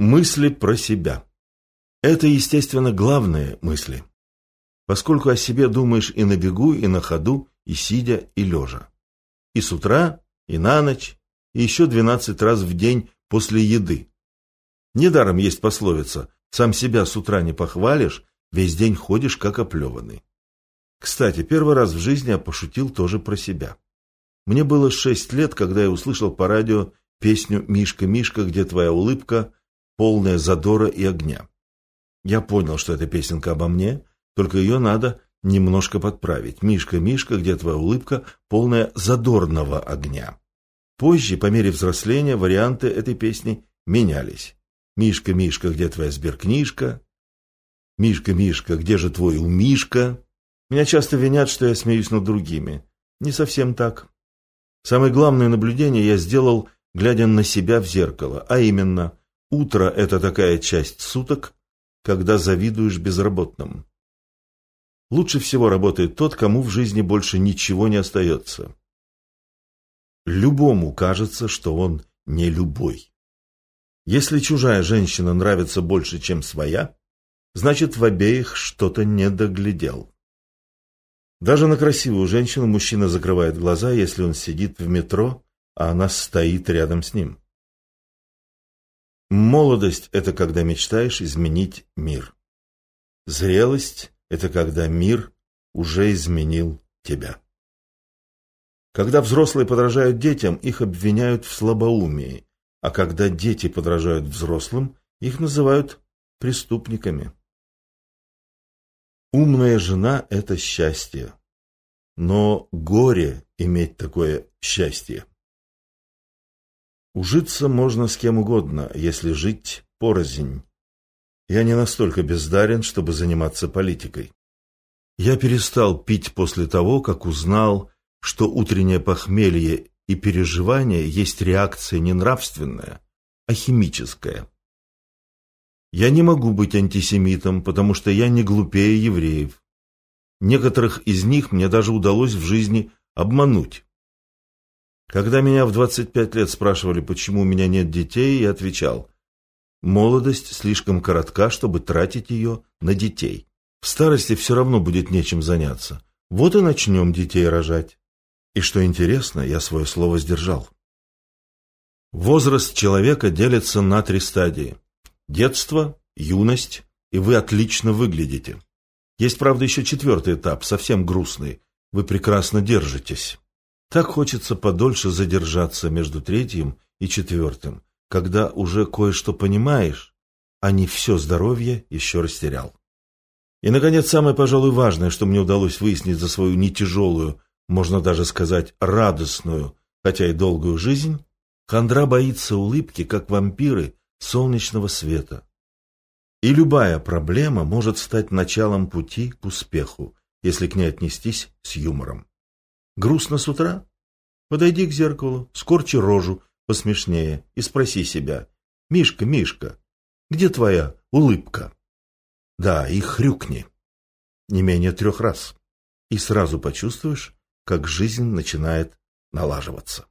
Мысли про себя. Это, естественно, главные мысли, поскольку о себе думаешь и на бегу, и на ходу, и сидя, и лежа. И с утра, и на ночь, и еще двенадцать раз в день после еды. Недаром есть пословица «сам себя с утра не похвалишь, весь день ходишь как оплеванный». Кстати, первый раз в жизни я пошутил тоже про себя. Мне было шесть лет, когда я услышал по радио песню «Мишка, Мишка, где твоя улыбка?» Полная задора и огня. Я понял, что эта песенка обо мне, только ее надо немножко подправить. «Мишка, Мишка, где твоя улыбка?» полная задорного огня. Позже, по мере взросления, варианты этой песни менялись. «Мишка, Мишка, где твоя сберкнижка?» «Мишка, Мишка, где же твой умишка?» Меня часто винят, что я смеюсь над другими. Не совсем так. Самое главное наблюдение я сделал, глядя на себя в зеркало, а именно – Утро – это такая часть суток, когда завидуешь безработным. Лучше всего работает тот, кому в жизни больше ничего не остается. Любому кажется, что он не любой. Если чужая женщина нравится больше, чем своя, значит в обеих что-то не доглядел. Даже на красивую женщину мужчина закрывает глаза, если он сидит в метро, а она стоит рядом с ним. Молодость – это когда мечтаешь изменить мир. Зрелость – это когда мир уже изменил тебя. Когда взрослые подражают детям, их обвиняют в слабоумии, а когда дети подражают взрослым, их называют преступниками. Умная жена – это счастье, но горе иметь такое счастье. Ужиться можно с кем угодно, если жить порознь. Я не настолько бездарен, чтобы заниматься политикой. Я перестал пить после того, как узнал, что утреннее похмелье и переживание есть реакция не нравственная, а химическая. Я не могу быть антисемитом, потому что я не глупее евреев. Некоторых из них мне даже удалось в жизни обмануть. Когда меня в 25 лет спрашивали, почему у меня нет детей, я отвечал, молодость слишком коротка, чтобы тратить ее на детей. В старости все равно будет нечем заняться. Вот и начнем детей рожать. И что интересно, я свое слово сдержал. Возраст человека делится на три стадии. Детство, юность, и вы отлично выглядите. Есть, правда, еще четвертый этап, совсем грустный. Вы прекрасно держитесь. Так хочется подольше задержаться между третьим и четвертым, когда уже кое-что понимаешь, а не все здоровье еще растерял. И, наконец, самое, пожалуй, важное, что мне удалось выяснить за свою нетяжелую, можно даже сказать, радостную, хотя и долгую жизнь, хандра боится улыбки, как вампиры солнечного света. И любая проблема может стать началом пути к успеху, если к ней отнестись с юмором. Грустно с утра? Подойди к зеркалу, скорчи рожу посмешнее и спроси себя. «Мишка, Мишка, где твоя улыбка?» Да, и хрюкни. Не менее трех раз. И сразу почувствуешь, как жизнь начинает налаживаться.